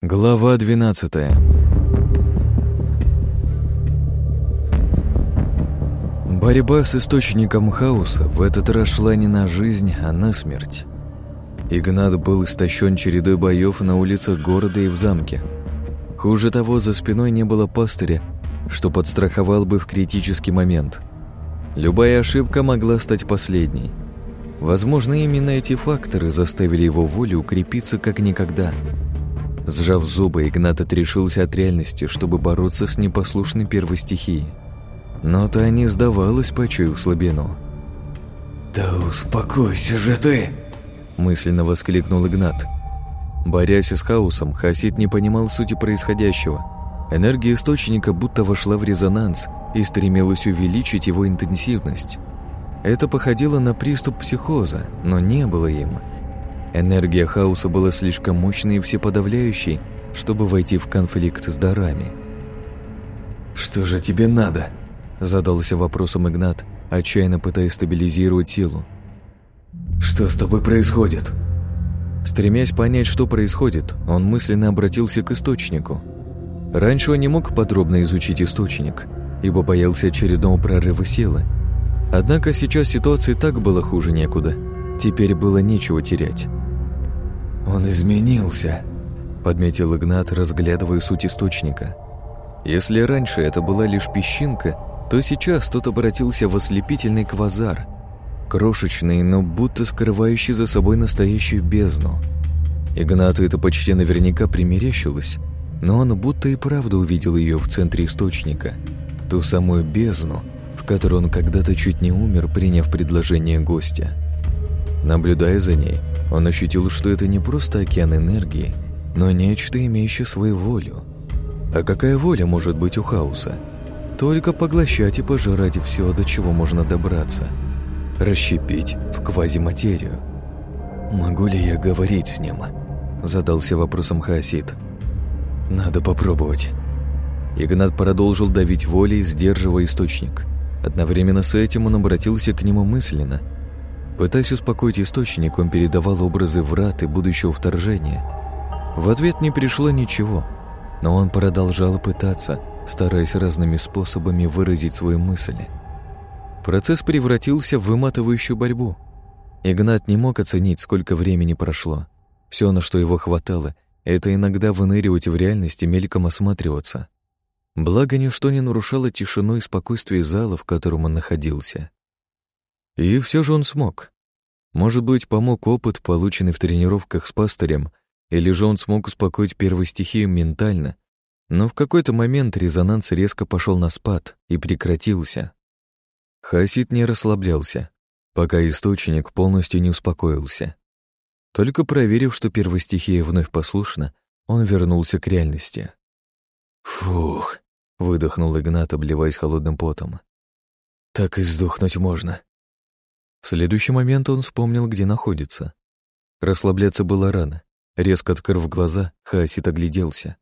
Глава 12 Борьба с источником хаоса в этот раз шла не на жизнь, а на смерть. Игнат был истощен чередой боев на улицах города и в замке. Хуже того, за спиной не было пастыря, что подстраховал бы в критический момент. Любая ошибка могла стать последней. Возможно, именно эти факторы заставили его волю укрепиться как никогда. Сжав зубы, Игнат отрешился от реальности, чтобы бороться с непослушной первой стихией. Но та не сдавалась, почуяв слабину. «Да успокойся же ты!» мысленно воскликнул Игнат. Борясь с хаосом, Хасид не понимал сути происходящего. Энергия источника будто вошла в резонанс и стремилась увеличить его интенсивность. Это походило на приступ психоза, но не было им. Энергия хаоса была слишком мощной и всеподавляющей, чтобы войти в конфликт с дарами. «Что же тебе надо?» Задался вопросом Игнат, отчаянно пытаясь стабилизировать силу. «Что с тобой происходит?» Стремясь понять, что происходит, он мысленно обратился к источнику. Раньше он не мог подробно изучить источник, ибо боялся очередного прорыва силы. Однако сейчас ситуация так была хуже некуда. Теперь было нечего терять. «Он изменился», — подметил Игнат, разглядывая суть источника. Если раньше это была лишь песчинка, то сейчас тот обратился в ослепительный квазар, крошечный, но будто скрывающий за собой настоящую бездну. Игнату это почти наверняка примерещилось, но он будто и правда увидел ее в центре источника, ту самую бездну, в которой он когда-то чуть не умер, приняв предложение гостя. Наблюдая за ней, он ощутил, что это не просто океан энергии, но нечто, имеющее свою волю. А какая воля может быть у хаоса? Только поглощать и пожирать все, до чего можно добраться. Расщепить в квазиматерию. «Могу ли я говорить с ним?» Задался вопросом Хаосид. «Надо попробовать». Игнат продолжил давить волей, сдерживая источник. Одновременно с этим он обратился к нему мысленно. Пытаясь успокоить источник, он передавал образы врат и будущего вторжения. В ответ не пришло ничего, но он продолжал пытаться, стараясь разными способами выразить свою мысль. Процесс превратился в выматывающую борьбу. Игнат не мог оценить, сколько времени прошло. Все, на что его хватало, это иногда выныривать в реальности, мельком осматриваться. Благо, ничто не нарушало тишину и спокойствие зала, в котором он находился. И все же он смог. Может быть, помог опыт, полученный в тренировках с пастырем, или же он смог успокоить первую стихию ментально, но в какой-то момент резонанс резко пошел на спад и прекратился. Хасид не расслаблялся, пока источник полностью не успокоился. Только проверив, что первая стихия вновь послушна, он вернулся к реальности. «Фух!» — выдохнул Игнат, обливаясь холодным потом. «Так и сдохнуть можно». В следующий момент он вспомнил, где находится. Расслабляться было рано. Резко открыв глаза, Хаосит огляделся.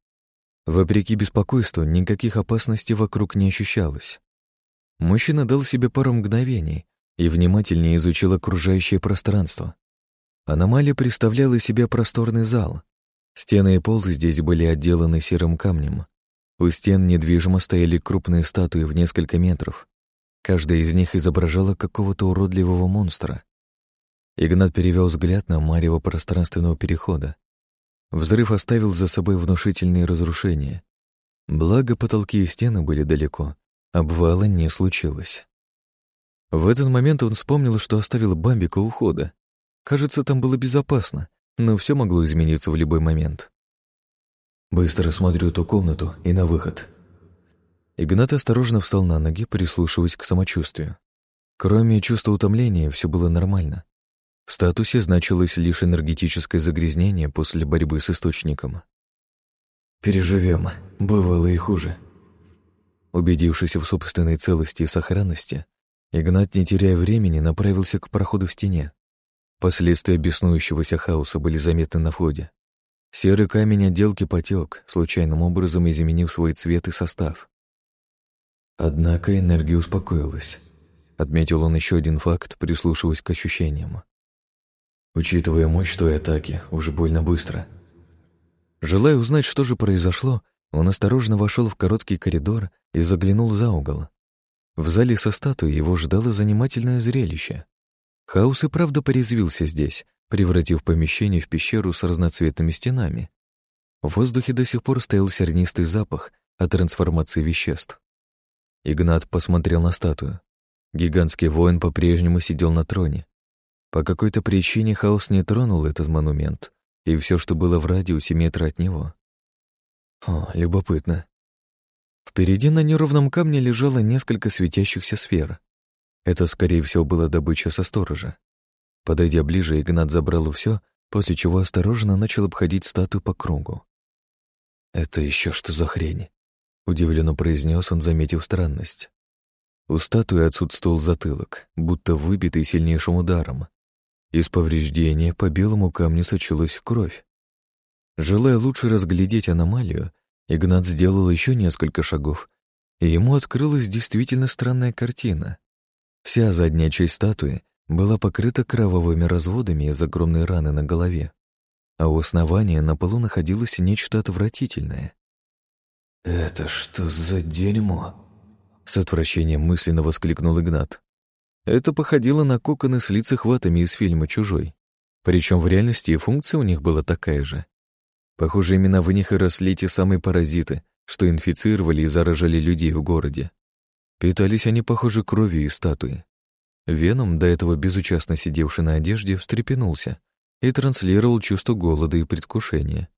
Вопреки беспокойству, никаких опасностей вокруг не ощущалось. Мужчина дал себе пару мгновений и внимательнее изучил окружающее пространство. Аномалия представляла из себя просторный зал. Стены и пол здесь были отделаны серым камнем. У стен недвижимо стояли крупные статуи в несколько метров. Каждая из них изображала какого-то уродливого монстра. Игнат перевел взгляд на марево пространственного перехода. Взрыв оставил за собой внушительные разрушения. Благо, потолки и стены были далеко, Обвала не случилось. В этот момент он вспомнил, что оставил Бамбика у входа. Кажется, там было безопасно, но все могло измениться в любой момент. «Быстро смотрю ту комнату и на выход». Игнат осторожно встал на ноги, прислушиваясь к самочувствию. Кроме чувства утомления, все было нормально. В статусе значилось лишь энергетическое загрязнение после борьбы с источником. «Переживем. Бывало и хуже», Убедившись в собственной целости и сохранности, Игнат, не теряя времени, направился к проходу в стене. Последствия беснующегося хаоса были заметны на входе. Серый камень отделки потек, случайным образом изменив свой цвет и состав. Однако энергия успокоилась. Отметил он еще один факт, прислушиваясь к ощущениям. Учитывая мощь той атаки, уже больно быстро. Желая узнать, что же произошло, он осторожно вошел в короткий коридор и заглянул за угол. В зале со статуей его ждало занимательное зрелище. Хаус и правда порезвился здесь, превратив помещение в пещеру с разноцветными стенами. В воздухе до сих пор стоял сернистый запах от трансформации веществ. Игнат посмотрел на статую. Гигантский воин по-прежнему сидел на троне. По какой-то причине хаос не тронул этот монумент и все, что было в радиусе метра от него. О, любопытно. Впереди на неровном камне лежало несколько светящихся сфер. Это, скорее всего, была добыча со сторожа. Подойдя ближе, Игнат забрал все, после чего осторожно начал обходить статую по кругу. «Это еще что за хрень?» — удивленно произнес он, заметив странность. У статуи отсутствовал затылок, будто выбитый сильнейшим ударом. Из повреждения по белому камню сочилась кровь. Желая лучше разглядеть аномалию, Игнат сделал еще несколько шагов, и ему открылась действительно странная картина. Вся задняя часть статуи была покрыта кровавыми разводами из огромной раны на голове, а у основания на полу находилось нечто отвратительное. «Это что за дерьмо?» С отвращением мысленно воскликнул Игнат. Это походило на коконы с лицехватами из фильма «Чужой». Причем в реальности и функция у них была такая же. Похоже, именно в них и росли те самые паразиты, что инфицировали и заражали людей в городе. Питались они, похоже, кровью и статуи. Веном, до этого безучастно сидевший на одежде, встрепенулся и транслировал чувство голода и предвкушения.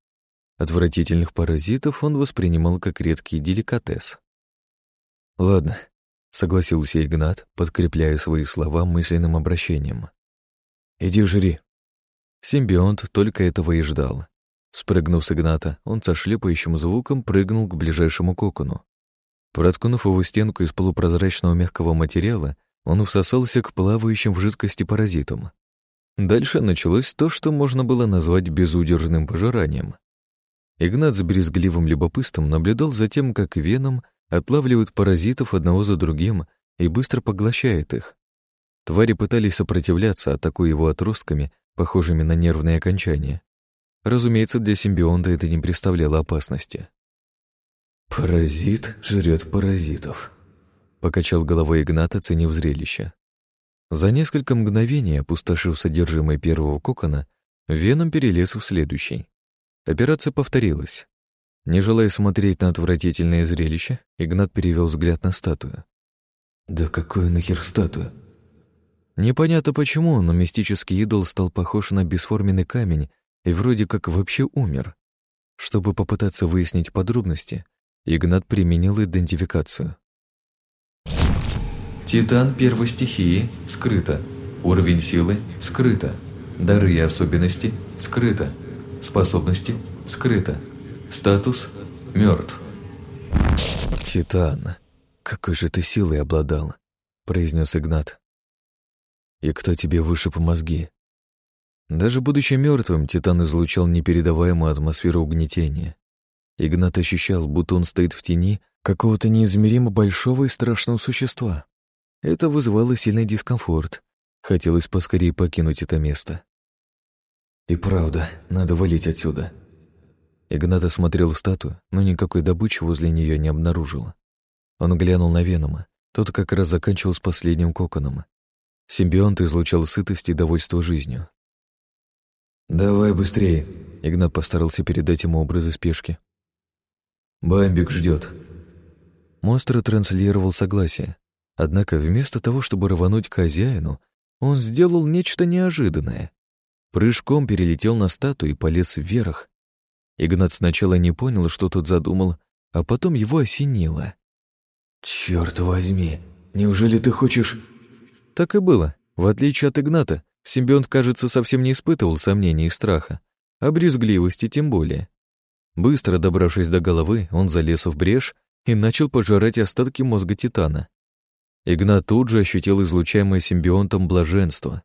Отвратительных паразитов он воспринимал как редкий деликатес. «Ладно, согласился Игнат, подкрепляя свои слова мысленным обращением. «Иди жри». Симбионт только этого и ждал. Спрыгнув с Игната, он со шлепающим звуком прыгнул к ближайшему кокону. Проткнув его стенку из полупрозрачного мягкого материала, он всосался к плавающим в жидкости паразитам. Дальше началось то, что можно было назвать безудержным пожиранием. Игнат с брезгливым любопытством наблюдал за тем, как веном отлавливает паразитов одного за другим и быстро поглощает их. Твари пытались сопротивляться, атакуя его отростками, похожими на нервные окончания. Разумеется, для симбионта это не представляло опасности. «Паразит жрет паразитов», — покачал головой Игнат, оценив зрелище. За несколько мгновений, опустошив содержимое первого кокона, Веном перелез в следующий. Операция повторилась. Не желая смотреть на отвратительное зрелище, Игнат перевел взгляд на статую. «Да какой нахер статуя?» Непонятно почему, но мистический идол стал похож на бесформенный камень и вроде как вообще умер. Чтобы попытаться выяснить подробности, Игнат применил идентификацию. Титан первой стихии скрыто. Уровень силы скрыто. Дары и особенности скрыто. Способности скрыто. Статус мертв. «Титан, какой же ты силой обладал?» — произнес Игнат. «И кто тебе вышиб мозги?» Даже будучи мертвым, Титан излучал непередаваемую атмосферу угнетения. Игнат ощущал, будто он стоит в тени какого-то неизмеримо большого и страшного существа. Это вызывало сильный дискомфорт. Хотелось поскорее покинуть это место. «И правда, надо валить отсюда», Игнат осмотрел статую, но никакой добычи возле нее не обнаружил. Он глянул на Венома. Тот как раз заканчивал с последним коконом. Симбионт излучал сытость и довольство жизнью. «Давай быстрее!» Игнат постарался передать ему образы спешки. «Бамбик ждет. Монстр транслировал согласие. Однако вместо того, чтобы рвануть к хозяину, он сделал нечто неожиданное. Прыжком перелетел на статую и полез вверх, Игнат сначала не понял, что тот задумал, а потом его осенило. «Черт возьми, неужели ты хочешь...» Так и было. В отличие от Игната, симбионт, кажется, совсем не испытывал сомнений и страха, а брезгливости тем более. Быстро добравшись до головы, он залез в брешь и начал пожирать остатки мозга Титана. Игнат тут же ощутил излучаемое симбионтом блаженство.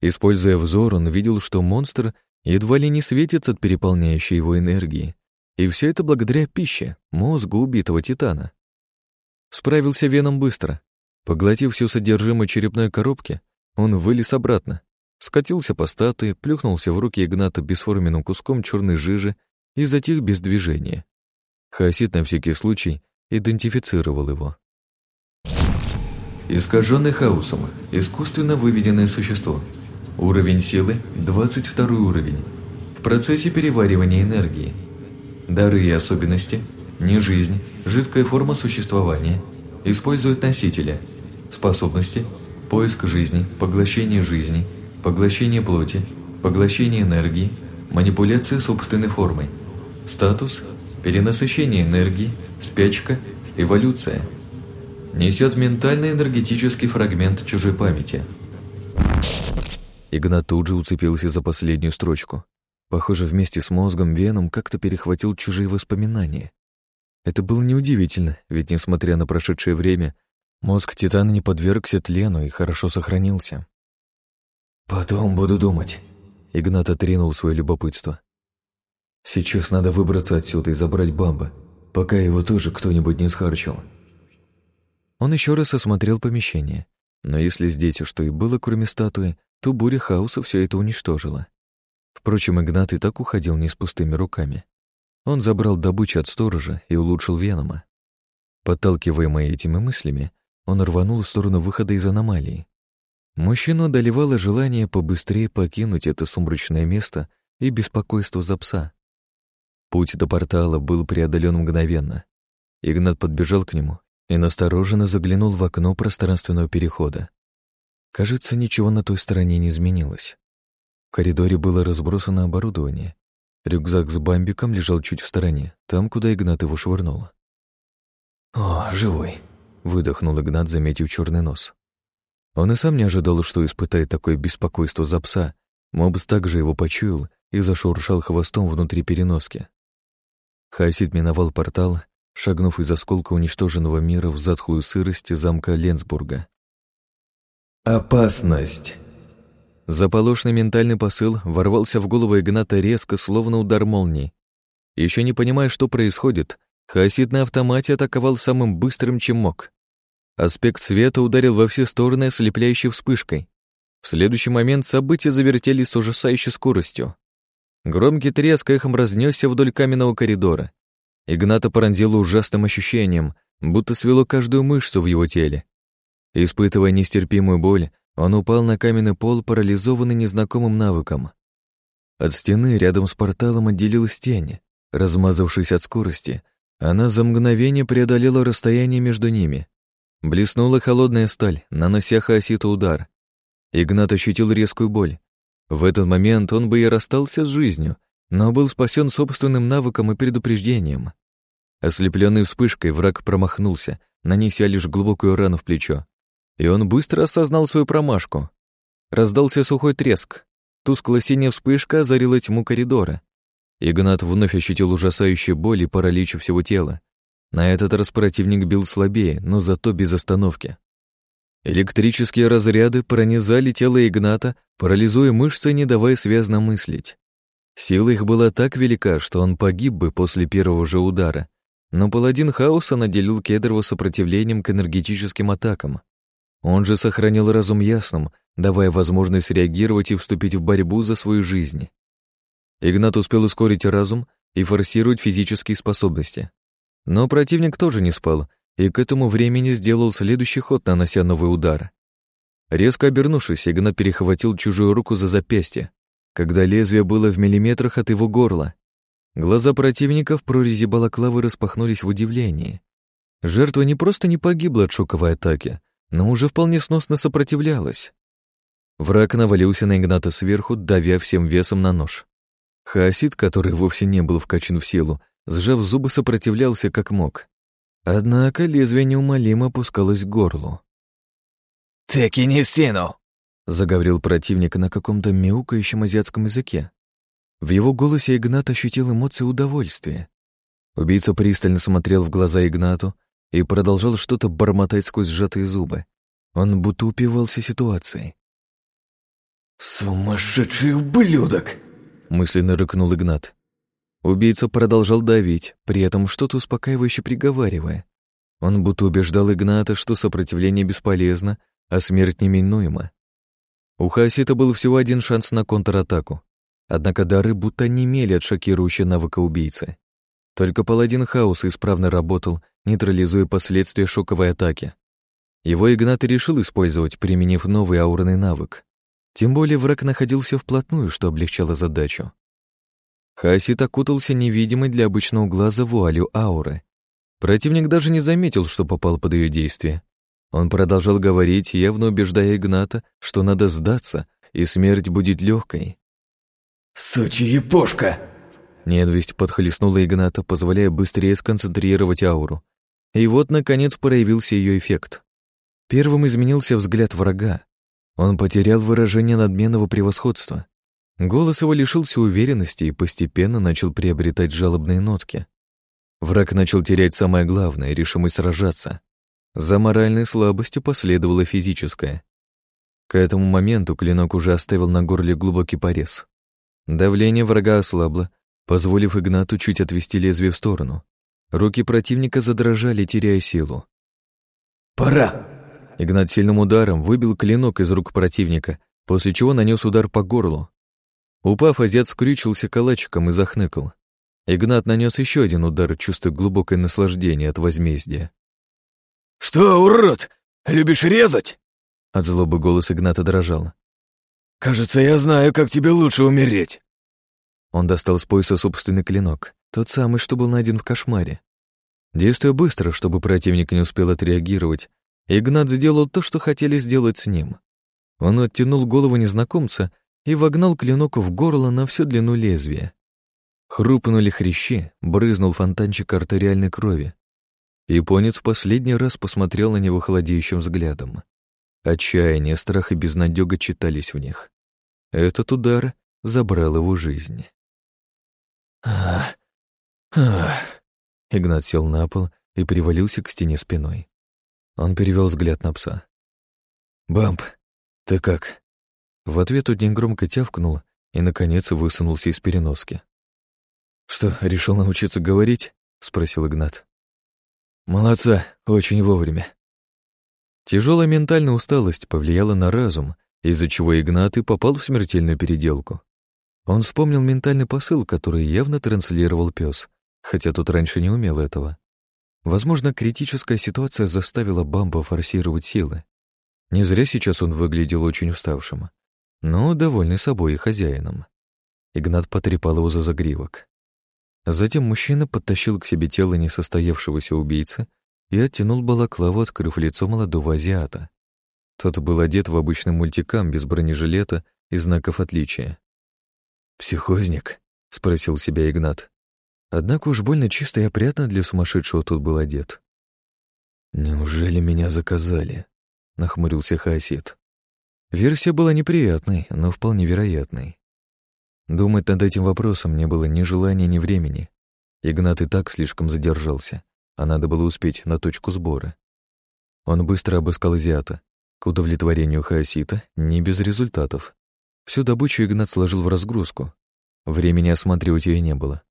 Используя взор, он видел, что монстр едва ли не светится от переполняющей его энергии. И все это благодаря пище, мозгу убитого титана. Справился Веном быстро. Поглотив всю содержимое черепной коробки, он вылез обратно, скатился по статуе, плюхнулся в руки Игната бесформенным куском черной жижи и затих без движения. Хаосит на всякий случай идентифицировал его. Искаженный хаосом. Искусственно выведенное существо. Уровень силы – 22 уровень. В процессе переваривания энергии. Дары и особенности – не жизнь, жидкая форма существования. Использует носителя. Способности – поиск жизни, поглощение жизни, поглощение плоти, поглощение энергии, манипуляция собственной формой. Статус – перенасыщение энергии, спячка, эволюция – Несет ментальный энергетический фрагмент чужой памяти. Игнат тут же уцепился за последнюю строчку. Похоже, вместе с мозгом Веном как-то перехватил чужие воспоминания. Это было неудивительно, ведь, несмотря на прошедшее время, мозг Титана не подвергся тлену и хорошо сохранился. «Потом буду думать», — Игнат отринул свое любопытство. «Сейчас надо выбраться отсюда и забрать Бамба, пока его тоже кто-нибудь не схарчил». Он еще раз осмотрел помещение. Но если здесь что и было, кроме статуи, то буря хаоса все это уничтожила. Впрочем, Игнат и так уходил не с пустыми руками. Он забрал добычу от сторожа и улучшил Венома. Подталкиваемый этими мыслями, он рванул в сторону выхода из аномалии. Мужчину одолевало желание побыстрее покинуть это сумрачное место и беспокойство за пса. Путь до портала был преодолен мгновенно. Игнат подбежал к нему и настороженно заглянул в окно пространственного перехода. Кажется, ничего на той стороне не изменилось. В коридоре было разбросано оборудование. Рюкзак с бамбиком лежал чуть в стороне, там, куда Игнат его швырнул. «О, живой!» — выдохнул Игнат, заметив черный нос. Он и сам не ожидал, что испытает такое беспокойство за пса. Мобс также его почуял и зашуршал хвостом внутри переноски. Хасид миновал портал шагнув из осколка уничтоженного мира в затхлую сырость замка Ленсбурга. «Опасность!» Заполошный ментальный посыл ворвался в голову Игната резко, словно удар молнии. Еще не понимая, что происходит, Хасид на автомате атаковал самым быстрым, чем мог. Аспект света ударил во все стороны ослепляющей вспышкой. В следующий момент события завертелись с ужасающей скоростью. Громкий треск эхом разнесся вдоль каменного коридора. Игната пронзило ужасным ощущением, будто свело каждую мышцу в его теле. Испытывая нестерпимую боль, он упал на каменный пол, парализованный незнакомым навыком. От стены рядом с порталом отделилась тень. Размазавшись от скорости, она за мгновение преодолела расстояние между ними. Блеснула холодная сталь, нанося Хаоситу удар. Игнат ощутил резкую боль. В этот момент он бы и расстался с жизнью, но был спасен собственным навыком и предупреждением. Ослепленный вспышкой, враг промахнулся, нанеся лишь глубокую рану в плечо. И он быстро осознал свою промашку. Раздался сухой треск. Тусклая синяя вспышка озарила тьму коридора. Игнат вновь ощутил ужасающую боль и паралич всего тела. На этот раз противник бил слабее, но зато без остановки. Электрические разряды пронизали тело Игната, парализуя мышцы, не давая связно мыслить. Сила их была так велика, что он погиб бы после первого же удара. Но паладин хаоса наделил Кедрова сопротивлением к энергетическим атакам. Он же сохранил разум ясным, давая возможность реагировать и вступить в борьбу за свою жизнь. Игнат успел ускорить разум и форсировать физические способности. Но противник тоже не спал, и к этому времени сделал следующий ход, нанося новый удар. Резко обернувшись, Игнат перехватил чужую руку за запястье когда лезвие было в миллиметрах от его горла. Глаза противника в прорези балаклавы распахнулись в удивлении. Жертва не просто не погибла от шоковой атаки, но уже вполне сносно сопротивлялась. Враг навалился на Игната сверху, давя всем весом на нож. Хаосид, который вовсе не был вкачан в силу, сжав зубы, сопротивлялся как мог. Однако лезвие неумолимо опускалось к горлу. «Таки не сину!» заговорил противник на каком-то мяукающем азиатском языке. В его голосе Игнат ощутил эмоции удовольствия. Убийца пристально смотрел в глаза Игнату и продолжал что-то бормотать сквозь сжатые зубы. Он будто упивался ситуацией. «Сумасшедший ублюдок!» — мысленно рыкнул Игнат. Убийца продолжал давить, при этом что-то успокаивающе приговаривая. Он будто убеждал Игната, что сопротивление бесполезно, а смерть неминуема. У Хаосита был всего один шанс на контратаку. Однако дары будто немели от шокирующего навыка убийцы. Только паладин хаоса исправно работал, нейтрализуя последствия шоковой атаки. Его Игнат решил использовать, применив новый аурный навык. Тем более враг находился вплотную, что облегчало задачу. Хасит окутался невидимой для обычного глаза вуалью ауры. Противник даже не заметил, что попал под ее действие. Он продолжал говорить, явно убеждая Игната, что надо сдаться, и смерть будет легкой. «Сучья епошка!» Ненависть подхлестнула Игната, позволяя быстрее сконцентрировать ауру. И вот, наконец, проявился ее эффект. Первым изменился взгляд врага. Он потерял выражение надменного превосходства. Голос его лишился уверенности и постепенно начал приобретать жалобные нотки. Враг начал терять самое главное — решимость сражаться. За моральной слабостью последовала физическая. К этому моменту клинок уже оставил на горле глубокий порез. Давление врага ослабло, позволив Игнату чуть отвести лезвие в сторону. Руки противника задрожали, теряя силу. «Пора!» Игнат сильным ударом выбил клинок из рук противника, после чего нанес удар по горлу. Упав, азиат скрючился калачиком и захныкал. Игнат нанес еще один удар, чувствуя глубокое наслаждение от возмездия. «Что, урод, любишь резать?» От злобы голос Игната дрожал. «Кажется, я знаю, как тебе лучше умереть». Он достал с пояса собственный клинок, тот самый, что был найден в кошмаре. Действуя быстро, чтобы противник не успел отреагировать, Игнат сделал то, что хотели сделать с ним. Он оттянул голову незнакомца и вогнал клинок в горло на всю длину лезвия. Хрупнули хрящи, брызнул фонтанчик артериальной крови. Японец последний раз посмотрел на него холодеющим взглядом. Отчаяние, страх и безнадега читались в них. Этот удар забрал его жизнь. Ах, ах. Игнат сел на пол и привалился к стене спиной. Он перевел взгляд на пса. «Бамп, ты как?» В ответ тот негромко тявкнул и, наконец, высунулся из переноски. «Что, решил научиться говорить?» — спросил Игнат. «Молодца, очень вовремя». Тяжелая ментальная усталость повлияла на разум, из-за чего Игнат и попал в смертельную переделку. Он вспомнил ментальный посыл, который явно транслировал пес, хотя тот раньше не умел этого. Возможно, критическая ситуация заставила Бамба форсировать силы. Не зря сейчас он выглядел очень уставшим, но довольный собой и хозяином. Игнат потрепал его за загривок. Затем мужчина подтащил к себе тело несостоявшегося убийцы и оттянул балаклаву, открыв лицо молодого азиата. Тот был одет в обычный мультикам без бронежилета и знаков отличия. «Психозник?» — спросил себя Игнат. Однако уж больно чисто и опрятно для сумасшедшего тут был одет. «Неужели меня заказали?» — нахмурился Хаосид. Версия была неприятной, но вполне вероятной. Думать над этим вопросом не было ни желания, ни времени. Игнат и так слишком задержался, а надо было успеть на точку сбора. Он быстро обыскал азиата. К удовлетворению Хаосита не без результатов. Всю добычу Игнат сложил в разгрузку. Времени осматривать ее не было.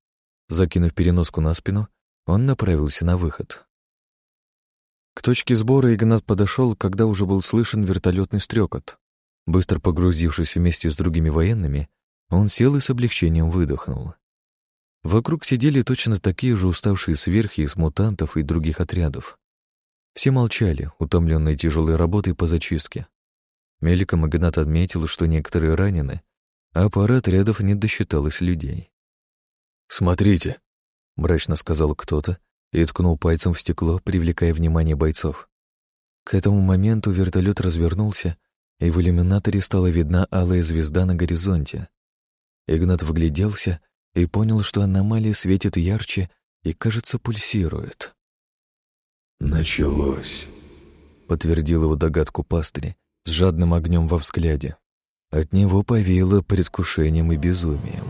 Закинув переноску на спину, он направился на выход. К точке сбора Игнат подошел, когда уже был слышен вертолетный стрекот. Быстро погрузившись вместе с другими военными, он сел и с облегчением выдохнул. Вокруг сидели точно такие же уставшие сверхи из мутантов и других отрядов. Все молчали, утомленные тяжелой работой по зачистке. Меликом Игнат отметил, что некоторые ранены, а пара отрядов не досчиталось людей. «Смотрите», — мрачно сказал кто-то и ткнул пальцем в стекло, привлекая внимание бойцов. К этому моменту вертолет развернулся, и в иллюминаторе стала видна алая звезда на горизонте. Игнат вгляделся и понял, что аномалия светит ярче и, кажется, пульсирует. «Началось», — подтвердил его догадку пастырь с жадным огнем во взгляде. От него повеяло предвкушением и безумием.